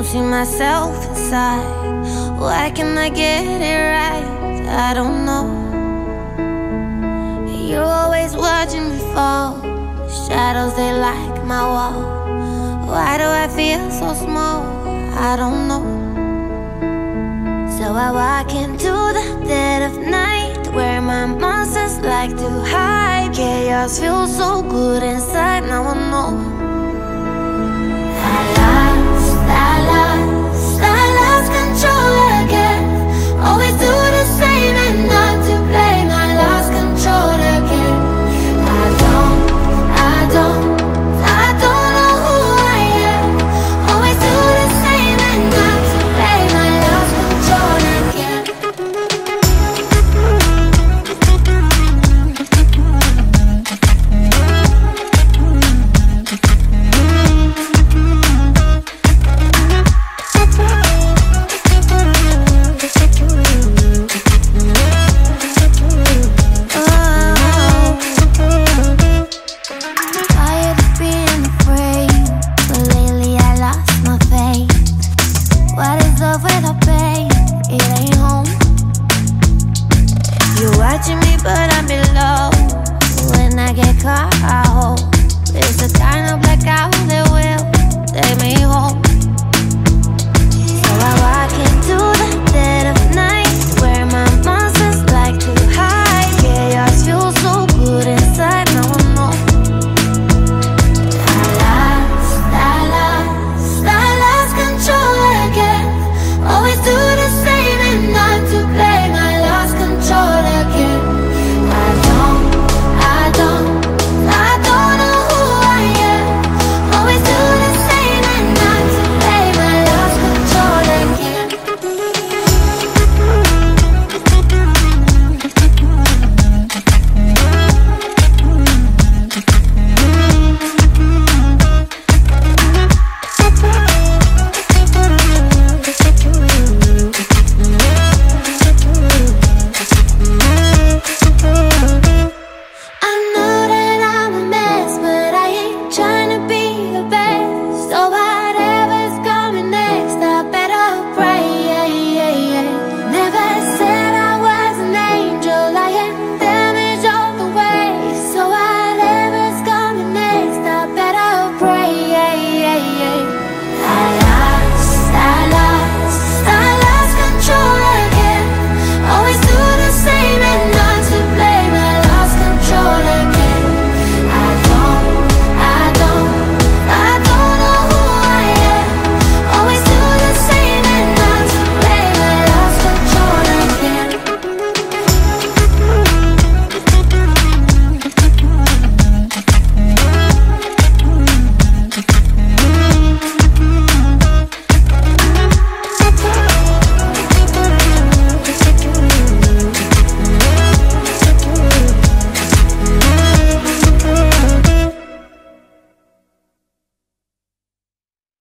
don't see myself inside. Why can I get it right? I don't know. You're always watching me fall. Shadows, they like my wall. Why do I feel so small? I don't know. So I walk into the dead of night where my monsters like to hide. Chaos feels so good inside, now I know. It ain't home. You're watching me, but I'm below. When I get caught, I hope it's the kind of blackout that will take me home.